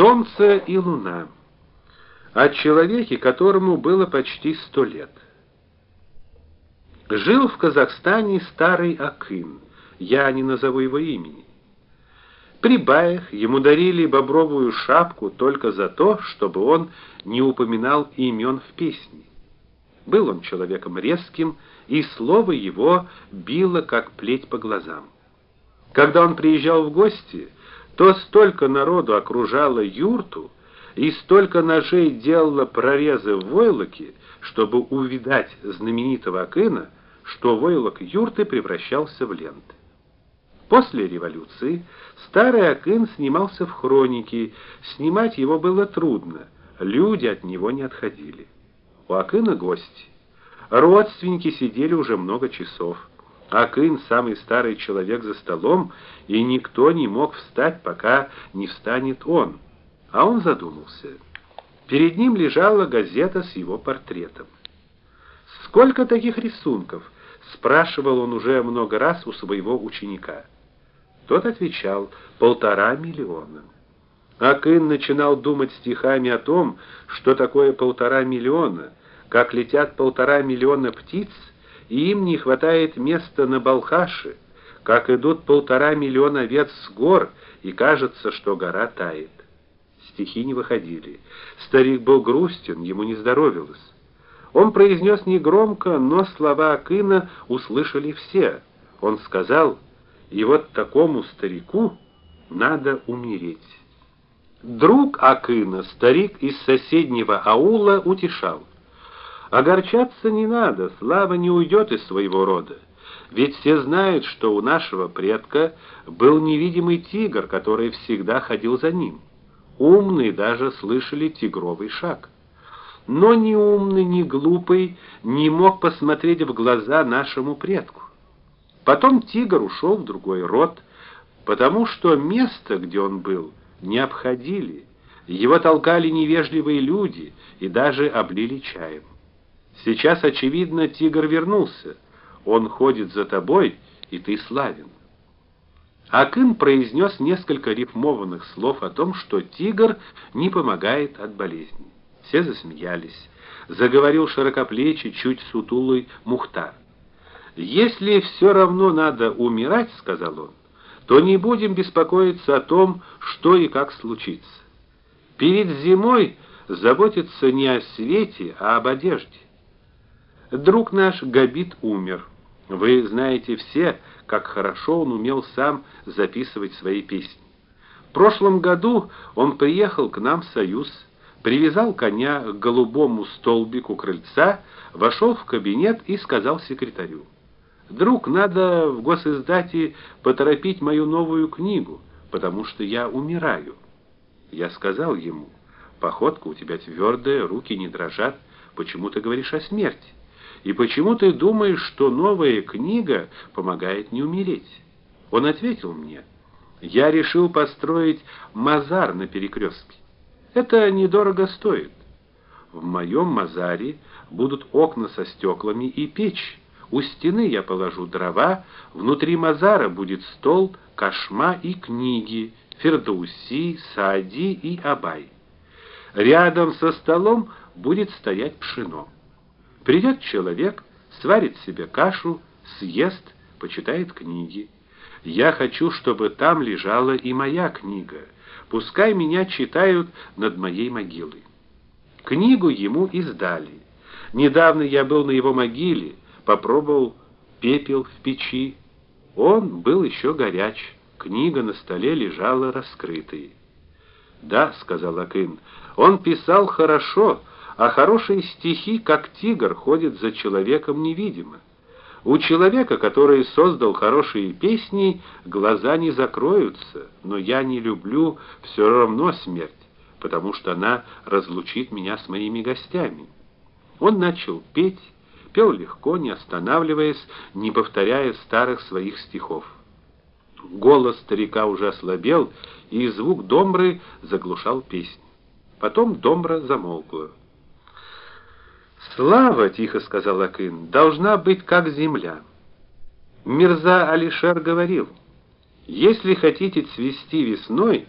Солнце и луна. О человеке, которому было почти сто лет. Жил в Казахстане старый Акын. Я не назову его имени. При баях ему дарили бобровую шапку только за то, чтобы он не упоминал имен в песне. Был он человеком резким, и слово его било как плеть по глазам. Когда он приезжал в гости, то столько народу окружало юрту, и столько ножей делало прорезы в войлоке, чтобы увидать знаменитого Акына, что войлок юрты превращался в ленты. После революции старый Акын снимался в хронике, снимать его было трудно, люди от него не отходили. У Акына гости. Родственники сидели уже много часов. Акын самый старый человек за столом, и никто не мог встать, пока не встанет он. А он задумался. Перед ним лежала газета с его портретом. Сколько таких рисунков? спрашивал он уже много раз у своего ученика. Тот отвечал: полтора миллиона. Акын начинал думать стихами о том, что такое полтора миллиона, как летят полтора миллиона птиц и им не хватает места на Балхаше, как идут полтора миллиона овец с гор, и кажется, что гора тает. Стихи не выходили. Старик был грустен, ему не здоровилось. Он произнес негромко, но слова Акына услышали все. Он сказал: "И вот такому старику надо умереть". Друг Акына, старик из соседнего аула, утешал: Огорчаться не надо, слава не уйдет из своего рода. Ведь все знают, что у нашего предка был невидимый тигр, который всегда ходил за ним. Умные даже слышали тигровый шаг. Но ни умный, ни глупый не мог посмотреть в глаза нашему предку. Потом тигр ушел в другой род, потому что место, где он был, не обходили. Его толкали невежливые люди и даже облили чаем. Сейчас очевидно, тигр вернулся. Он ходит за тобой, и ты славен. Акын произнес несколько рифмованных слов о том, что тигр не помогает от болезни. Все засмеялись. Заговорил широкоплечий, чуть сутулый Мухтар. Если все равно надо умирать, сказал он, то не будем беспокоиться о том, что и как случится. Перед зимой заботиться не о свете, а об одежде. Друг наш Габит умер. Вы знаете все, как хорошо он умел сам записывать свои песни. В прошлом году он приехал к нам в Союз, привязал коня к голубому столбику крыльца, вошел в кабинет и сказал секретарю: "Друг, надо в госиздате поторопить мою новую книгу, потому что я умираю". Я сказал ему: "Походка у тебя твердая, руки не дрожат, почему ты говоришь о смерти?" И почему ты думаешь, что новая книга помогает не умереть? Он ответил мне: "Я решил построить мазар на перекрестке. Это недорого стоит. В моем мазаре будут окна со стеклами и печь. У стены я положу дрова, внутри мазара будет стол, кашма и книги, Фердуси, Саади и Абай. Рядом со столом будет стоять пшено. Придет человек, сварит себе кашу, съест, почитает книги. Я хочу, чтобы там лежала и моя книга. Пускай меня читают над моей могилой. Книгу ему издали. Недавно я был на его могиле, попробовал пепел в печи. Он был еще горяч. Книга на столе лежала раскрытой. "Да", сказал Акын. "Он писал хорошо, а хорошие стихи, как тигр, ходят за человеком невидимо. У человека, который создал хорошие песни, глаза не закроются, но я не люблю все равно смерть, потому что она разлучит меня с моими гостями. Он начал петь, пел легко, не останавливаясь, не повторяя старых своих стихов. Голос старика уже ослабел, и звук домбры заглушал песню. Потом домбра замолкла. Слава, тихо сказал Акын, должна быть как земля. Мирза Алишер говорил: если хотите цвести весной,